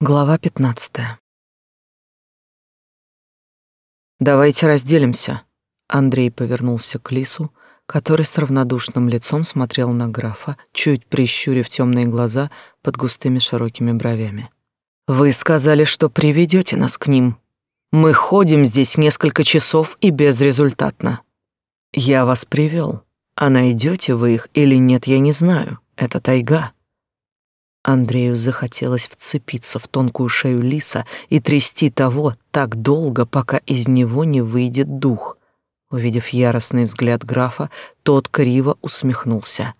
Глава 15. Давайте разделимся. Андрей повернулся к Лису, который с равнодушным лицом смотрел на графа, чуть прищурив темные глаза под густыми широкими бровями. Вы сказали, что приведете нас к ним. Мы ходим здесь несколько часов и безрезультатно. Я вас привел, а найдете вы их или нет, я не знаю. Это тайга. Андрею захотелось вцепиться в тонкую шею лиса и трясти того так долго, пока из него не выйдет дух. Увидев яростный взгляд графа, тот криво усмехнулся.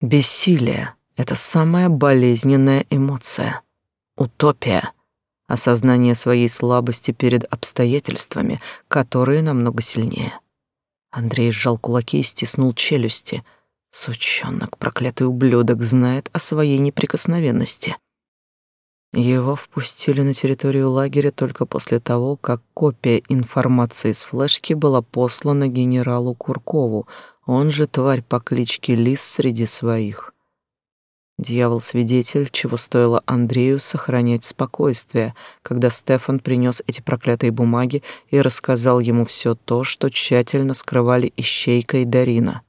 Бессилие — это самая болезненная эмоция. Утопия — осознание своей слабости перед обстоятельствами, которые намного сильнее. Андрей сжал кулаки и стиснул челюсти — Сучонок, проклятый ублюдок, знает о своей неприкосновенности. Его впустили на территорию лагеря только после того, как копия информации с флешки была послана генералу Куркову, он же тварь по кличке Лис среди своих. Дьявол-свидетель, чего стоило Андрею сохранять спокойствие, когда Стефан принес эти проклятые бумаги и рассказал ему все то, что тщательно скрывали Ищейка и Дарина.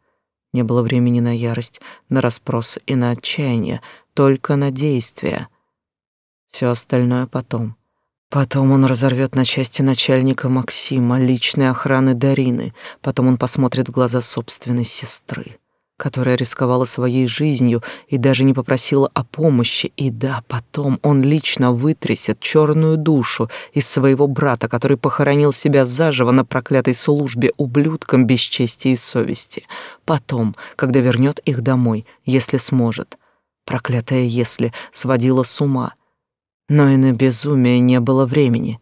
Не было времени на ярость, на расспросы и на отчаяние, только на действия. Все остальное потом. Потом он разорвет на части начальника Максима, личной охраны Дарины. Потом он посмотрит в глаза собственной сестры которая рисковала своей жизнью и даже не попросила о помощи. И да, потом он лично вытрясет черную душу из своего брата, который похоронил себя заживо на проклятой службе ублюдкам без чести и совести. Потом, когда вернет их домой, если сможет. Проклятая «если» сводила с ума. Но и на безумие не было времени.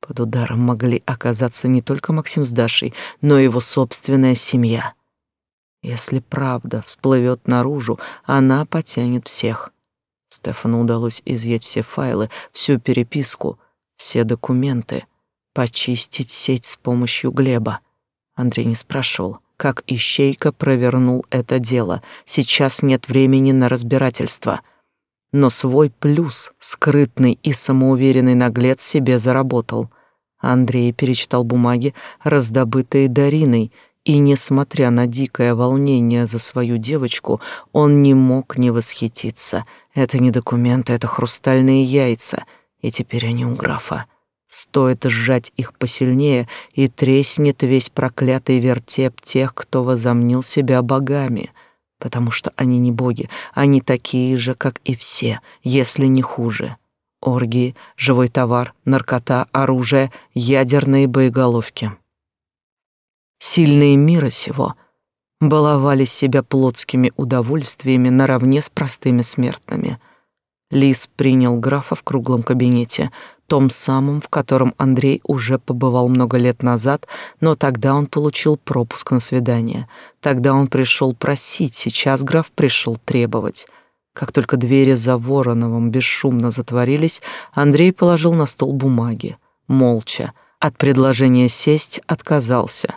Под ударом могли оказаться не только Максим с Дашей, но и его собственная семья — если правда всплывет наружу, она потянет всех. Стефану удалось изъять все файлы, всю переписку, все документы, почистить сеть с помощью Глеба. Андрей не спрашивал, как Ищейка провернул это дело. Сейчас нет времени на разбирательство. Но свой плюс скрытный и самоуверенный наглец себе заработал. Андрей перечитал бумаги, раздобытые Дариной, и, несмотря на дикое волнение за свою девочку, он не мог не восхититься. Это не документы, это хрустальные яйца, и теперь они у графа. Стоит сжать их посильнее, и треснет весь проклятый вертеп тех, кто возомнил себя богами, потому что они не боги, они такие же, как и все, если не хуже. Оргии, живой товар, наркота, оружие, ядерные боеголовки — Сильные мира сего баловали себя плотскими удовольствиями наравне с простыми смертными. Лис принял графа в круглом кабинете, том самом, в котором Андрей уже побывал много лет назад, но тогда он получил пропуск на свидание. Тогда он пришел просить, сейчас граф пришел требовать. Как только двери за Вороновым бесшумно затворились, Андрей положил на стол бумаги. Молча. От предложения сесть отказался.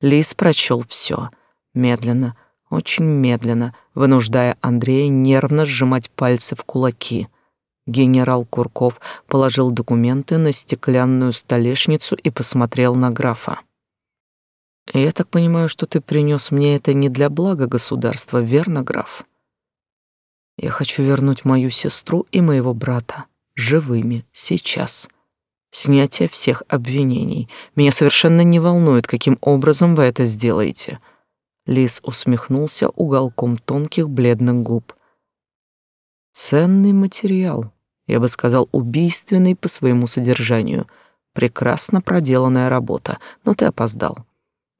Лис прочел все, медленно, очень медленно, вынуждая Андрея нервно сжимать пальцы в кулаки. Генерал Курков положил документы на стеклянную столешницу и посмотрел на графа. «Я так понимаю, что ты принес мне это не для блага государства, верно, граф? Я хочу вернуть мою сестру и моего брата живыми сейчас» снятие всех обвинений. Меня совершенно не волнует, каким образом вы это сделаете. Лис усмехнулся уголком тонких бледных губ. Ценный материал, я бы сказал, убийственный по своему содержанию. Прекрасно проделанная работа, но ты опоздал.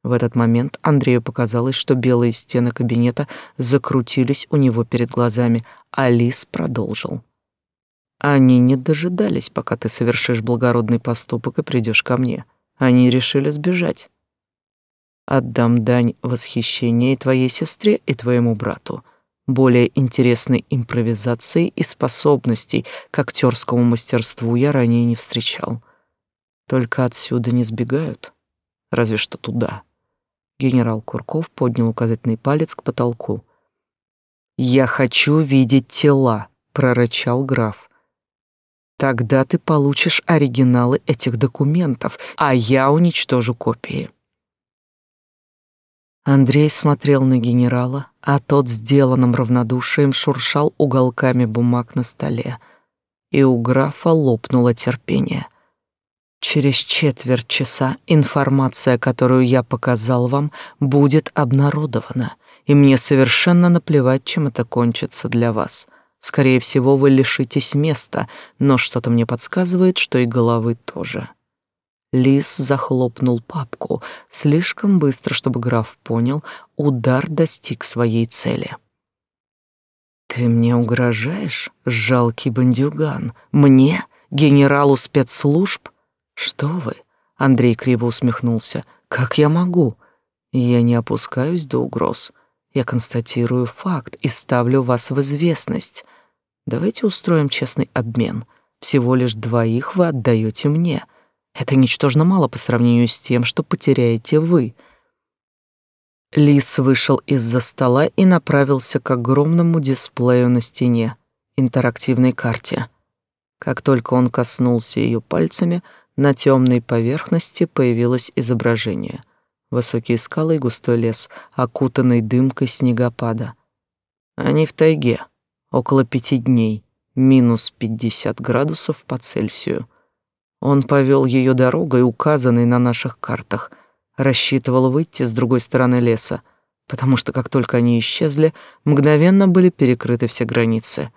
В этот момент Андрею показалось, что белые стены кабинета закрутились у него перед глазами, а Лис продолжил. Они не дожидались, пока ты совершишь благородный поступок и придешь ко мне. Они решили сбежать. Отдам дань восхищения и твоей сестре, и твоему брату. Более интересной импровизации и способностей к актерскому мастерству я ранее не встречал. Только отсюда не сбегают. Разве что туда. Генерал Курков поднял указательный палец к потолку. «Я хочу видеть тела», прорычал граф. Тогда ты получишь оригиналы этих документов, а я уничтожу копии. Андрей смотрел на генерала, а тот сделанным равнодушием шуршал уголками бумаг на столе, и у графа лопнуло терпение. Через четверть часа информация, которую я показал вам, будет обнародована, и мне совершенно наплевать, чем это кончится для вас. Скорее всего, вы лишитесь места, но что-то мне подсказывает, что и головы тоже. Лис захлопнул папку слишком быстро, чтобы граф понял, удар достиг своей цели. «Ты мне угрожаешь, жалкий бандюган? Мне, генералу спецслужб?» «Что вы?» — Андрей криво усмехнулся. «Как я могу? Я не опускаюсь до угроз. Я констатирую факт и ставлю вас в известность. Давайте устроим честный обмен. Всего лишь двоих вы отдаете мне. Это ничтожно мало по сравнению с тем, что потеряете вы. Лис вышел из-за стола и направился к огромному дисплею на стене, интерактивной карте. Как только он коснулся ее пальцами, на темной поверхности появилось изображение — высокие скалы и густой лес, окутанный дымкой снегопада. Они в тайге, около пяти дней, минус пятьдесят градусов по Цельсию. Он повел ее дорогой, указанной на наших картах, рассчитывал выйти с другой стороны леса, потому что как только они исчезли, мгновенно были перекрыты все границы.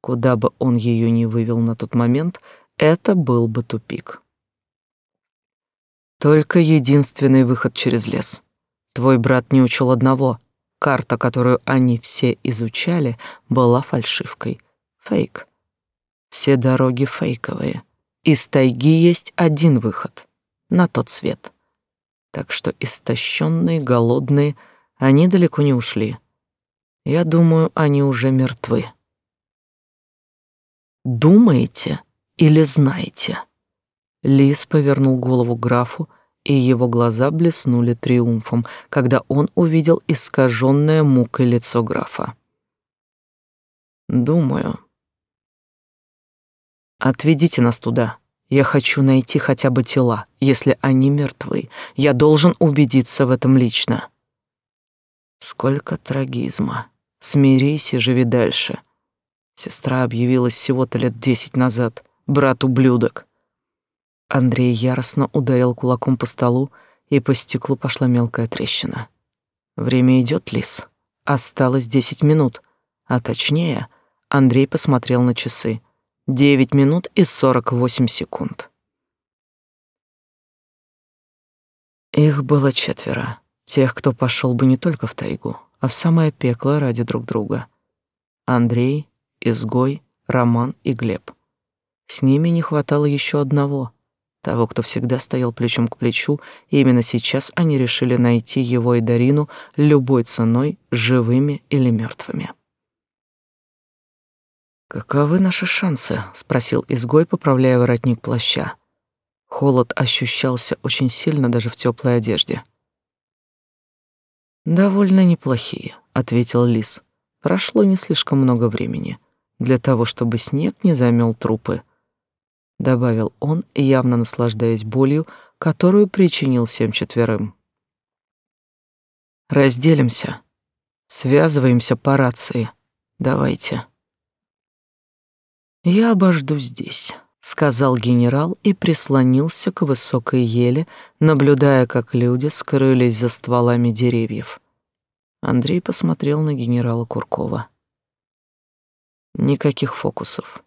Куда бы он ее ни вывел на тот момент, это был бы тупик. Только единственный выход через лес. Твой брат не учел одного. Карта, которую они все изучали, была фальшивкой. Фейк. Все дороги фейковые. Из тайги есть один выход — на тот свет. Так что истощенные, голодные, они далеко не ушли. Я думаю, они уже мертвы. Думаете или знаете? Лис повернул голову графу, и его глаза блеснули триумфом, когда он увидел искаженное мукой лицо графа. «Думаю. Отведите нас туда. Я хочу найти хотя бы тела, если они мертвы. Я должен убедиться в этом лично». Сколько трагизма. Смирись и живи дальше. Сестра объявилась всего-то лет десять назад. Брат-ублюдок. Андрей яростно ударил кулаком по столу, и по стеклу пошла мелкая трещина. Время идет, Лис. Осталось десять минут, а точнее, Андрей посмотрел на часы. Девять минут и сорок восемь секунд. Их было четверо, тех, кто пошел бы не только в тайгу, а в самое пекло ради друг друга. Андрей, Изгой, Роман и Глеб. С ними не хватало еще одного — того, кто всегда стоял плечом к плечу, и именно сейчас они решили найти его и Дарину любой ценой, живыми или мертвыми. «Каковы наши шансы?» — спросил изгой, поправляя воротник плаща. Холод ощущался очень сильно даже в теплой одежде. «Довольно неплохие», — ответил Лис. «Прошло не слишком много времени для того, чтобы снег не замел трупы» добавил он, явно наслаждаясь болью, которую причинил всем четверым. Разделимся. Связываемся по рации. Давайте. Я обожду здесь, сказал генерал и прислонился к высокой еле, наблюдая, как люди скрылись за стволами деревьев. Андрей посмотрел на генерала Куркова. Никаких фокусов.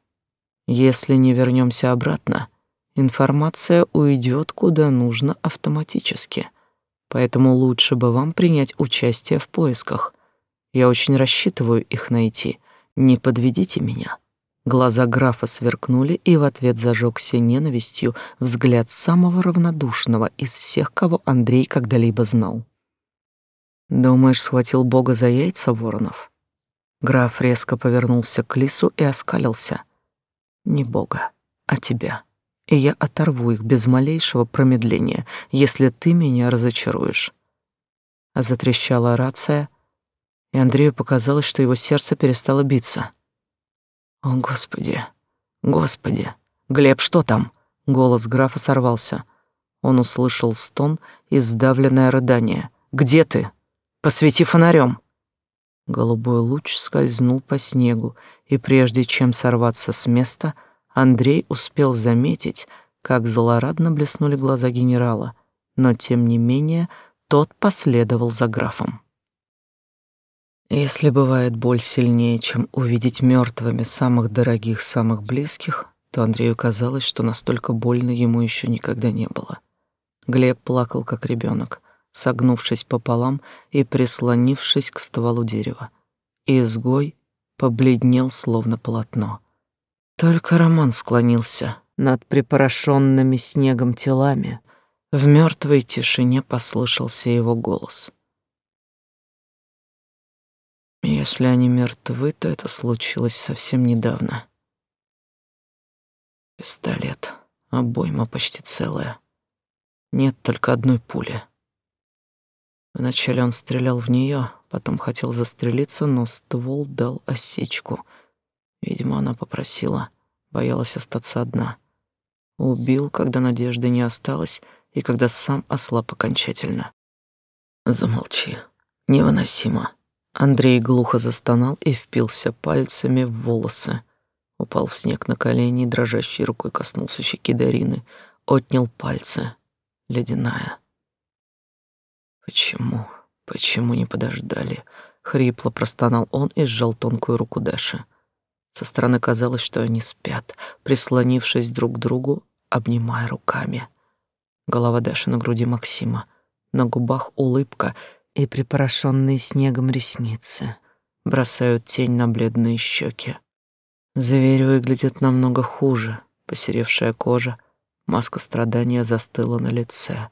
Если не вернемся обратно, информация уйдет куда нужно автоматически. Поэтому лучше бы вам принять участие в поисках. Я очень рассчитываю их найти. Не подведите меня. Глаза графа сверкнули, и в ответ зажегся ненавистью взгляд самого равнодушного из всех, кого Андрей когда-либо знал. «Думаешь, схватил Бога за яйца, Воронов?» Граф резко повернулся к лису и оскалился — не Бога, а тебя. И я оторву их без малейшего промедления, если ты меня разочаруешь. Затрещала рация, и Андрею показалось, что его сердце перестало биться. О, Господи! Господи! Глеб, что там? Голос графа сорвался. Он услышал стон и сдавленное рыдание. Где ты? Посвети фонарем. Голубой луч скользнул по снегу, и прежде чем сорваться с места, Андрей успел заметить, как злорадно блеснули глаза генерала, но тем не менее тот последовал за графом. Если бывает боль сильнее, чем увидеть мертвыми самых дорогих, самых близких, то Андрею казалось, что настолько больно ему еще никогда не было. Глеб плакал как ребенок, согнувшись пополам и прислонившись к стволу дерева. Изгой побледнел словно полотно. Только Роман склонился над припорошенными снегом телами. В мертвой тишине послышался его голос — если они мертвы, то это случилось совсем недавно. Пистолет, обойма почти целая. Нет только одной пули. Вначале он стрелял в нее, потом хотел застрелиться, но ствол дал осечку. Видимо, она попросила, боялась остаться одна. Убил, когда надежды не осталось, и когда сам ослаб окончательно. Замолчи. Невыносимо. Андрей глухо застонал и впился пальцами в волосы. Упал в снег на колени, дрожащей рукой коснулся щеки Дарины, отнял пальцы. Ледяная. Почему? Почему не подождали? Хрипло простонал он и сжал тонкую руку Даши. Со стороны казалось, что они спят, прислонившись друг к другу, обнимая руками. Голова Даши на груди Максима, на губах улыбка — и припорошенные снегом ресницы бросают тень на бледные щеки. Зверь выглядит намного хуже, посеревшая кожа, маска страдания застыла на лице,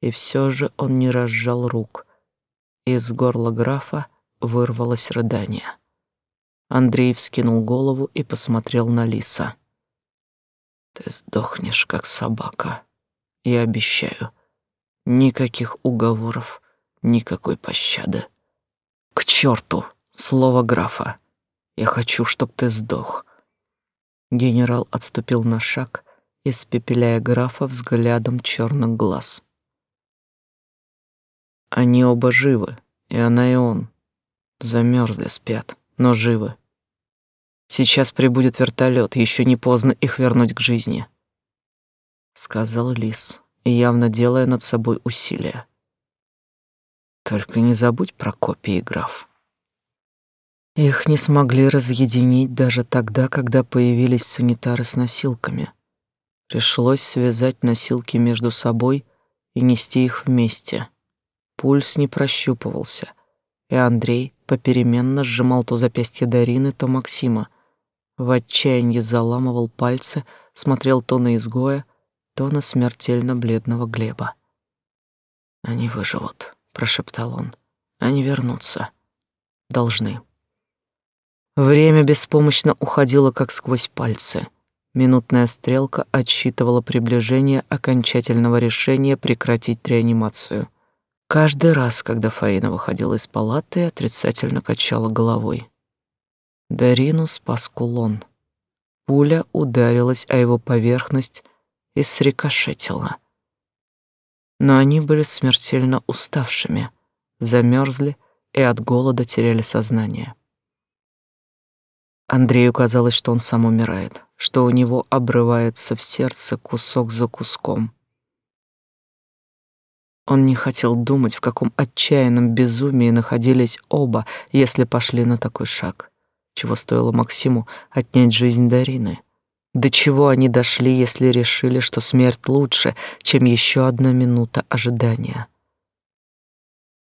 и все же он не разжал рук. Из горла графа вырвалось рыдание. Андрей вскинул голову и посмотрел на лиса. Ты сдохнешь, как собака. Я обещаю. Никаких уговоров, Никакой пощады. К черту! Слово графа. Я хочу, чтоб ты сдох. Генерал отступил на шаг, испепеляя графа взглядом черных глаз. Они оба живы, и она, и он. Замерзли, спят, но живы. Сейчас прибудет вертолет, еще не поздно их вернуть к жизни, сказал Лис, явно делая над собой усилия. Только не забудь про копии, граф. Их не смогли разъединить даже тогда, когда появились санитары с носилками. Пришлось связать носилки между собой и нести их вместе. Пульс не прощупывался, и Андрей попеременно сжимал то запястье Дарины, то Максима. В отчаянии заламывал пальцы, смотрел то на изгоя, то на смертельно бледного Глеба. Они выживут прошептал он. Они вернутся. Должны. Время беспомощно уходило как сквозь пальцы. Минутная стрелка отсчитывала приближение окончательного решения прекратить реанимацию. Каждый раз, когда Фаина выходила из палаты, отрицательно качала головой. Дарину спас кулон. Пуля ударилась о его поверхность и срикошетила но они были смертельно уставшими, замерзли и от голода теряли сознание. Андрею казалось, что он сам умирает, что у него обрывается в сердце кусок за куском. Он не хотел думать, в каком отчаянном безумии находились оба, если пошли на такой шаг, чего стоило Максиму отнять жизнь Дарины — до чего они дошли, если решили, что смерть лучше, чем еще одна минута ожидания?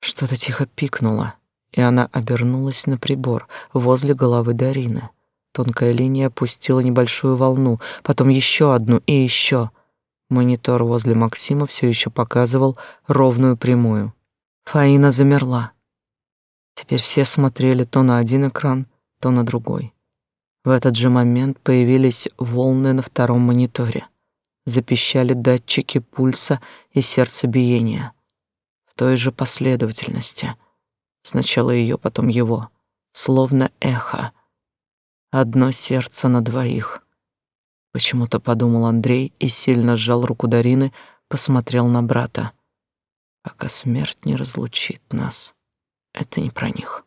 Что-то тихо пикнуло, и она обернулась на прибор возле головы Дарины. Тонкая линия опустила небольшую волну, потом еще одну и еще. Монитор возле Максима все еще показывал ровную прямую. Фаина замерла. Теперь все смотрели то на один экран, то на другой. В этот же момент появились волны на втором мониторе. Запищали датчики пульса и сердцебиения. В той же последовательности. Сначала ее, потом его. Словно эхо. Одно сердце на двоих. Почему-то подумал Андрей и сильно сжал руку Дарины, посмотрел на брата. Пока смерть не разлучит нас. Это не про них.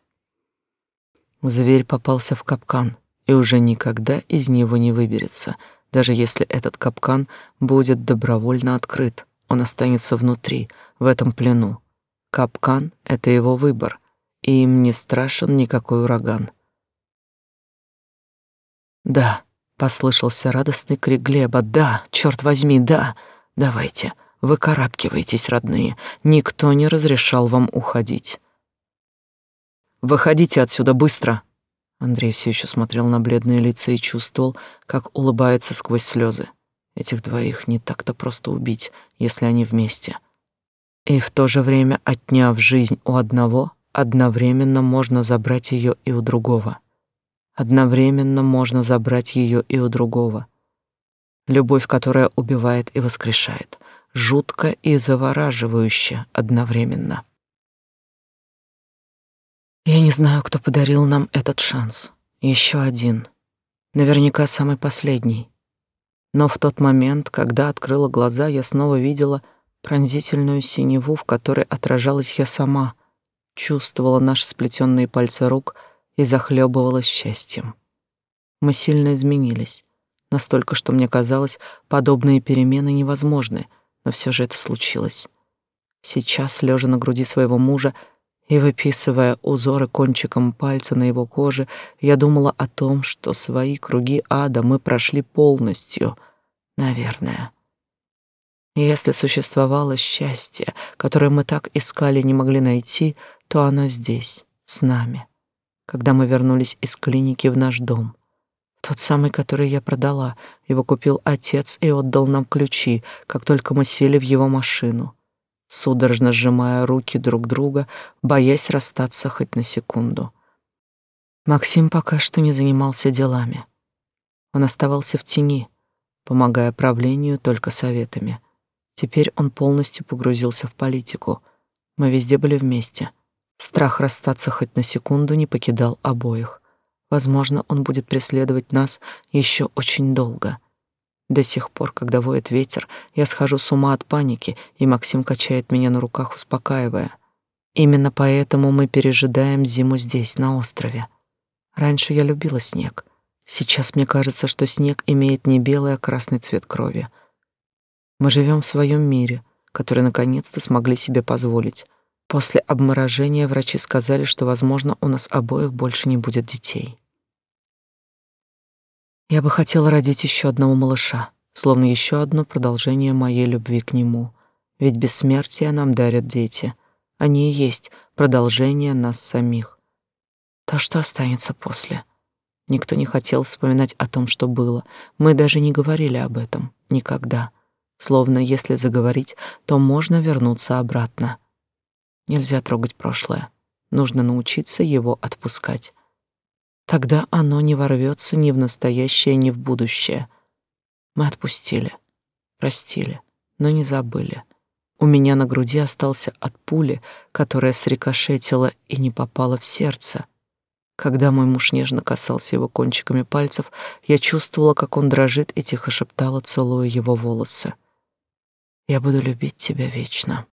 Зверь попался в капкан и уже никогда из него не выберется. Даже если этот капкан будет добровольно открыт, он останется внутри, в этом плену. Капкан — это его выбор, и им не страшен никакой ураган. «Да», — послышался радостный крик Глеба, «да, черт возьми, да, давайте, выкарабкивайтесь, родные, никто не разрешал вам уходить». «Выходите отсюда быстро!» Андрей все еще смотрел на бледные лица и чувствовал, как улыбается сквозь слезы. Этих двоих не так-то просто убить, если они вместе. И в то же время, отняв жизнь у одного, одновременно можно забрать ее и у другого. Одновременно можно забрать ее и у другого. Любовь, которая убивает и воскрешает, жутко и завораживающе одновременно. Я не знаю, кто подарил нам этот шанс. Еще один. Наверняка самый последний. Но в тот момент, когда открыла глаза, я снова видела пронзительную синеву, в которой отражалась я сама, чувствовала наши сплетенные пальцы рук — и захлебывалась счастьем. Мы сильно изменились, настолько, что мне казалось, подобные перемены невозможны, но все же это случилось. Сейчас, лежа на груди своего мужа и выписывая узоры кончиком пальца на его коже, я думала о том, что свои круги ада мы прошли полностью, наверное. Если существовало счастье, которое мы так искали и не могли найти, то оно здесь, с нами когда мы вернулись из клиники в наш дом. Тот самый, который я продала. Его купил отец и отдал нам ключи, как только мы сели в его машину, судорожно сжимая руки друг друга, боясь расстаться хоть на секунду. Максим пока что не занимался делами. Он оставался в тени, помогая правлению только советами. Теперь он полностью погрузился в политику. Мы везде были вместе — Страх расстаться хоть на секунду не покидал обоих. Возможно, он будет преследовать нас еще очень долго. До сих пор, когда воет ветер, я схожу с ума от паники, и Максим качает меня на руках, успокаивая. Именно поэтому мы пережидаем зиму здесь, на острове. Раньше я любила снег. Сейчас мне кажется, что снег имеет не белый, а красный цвет крови. Мы живем в своем мире, который наконец-то смогли себе позволить. После обморожения врачи сказали, что, возможно, у нас обоих больше не будет детей. Я бы хотела родить еще одного малыша, словно еще одно продолжение моей любви к нему. Ведь бессмертие нам дарят дети. Они и есть продолжение нас самих. То, что останется после. Никто не хотел вспоминать о том, что было. Мы даже не говорили об этом. Никогда. Словно если заговорить, то можно вернуться обратно. Нельзя трогать прошлое. Нужно научиться его отпускать. Тогда оно не ворвется ни в настоящее, ни в будущее. Мы отпустили, простили, но не забыли. У меня на груди остался от пули, которая срикошетила и не попала в сердце. Когда мой муж нежно касался его кончиками пальцев, я чувствовала, как он дрожит и тихо шептала, целуя его волосы. «Я буду любить тебя вечно».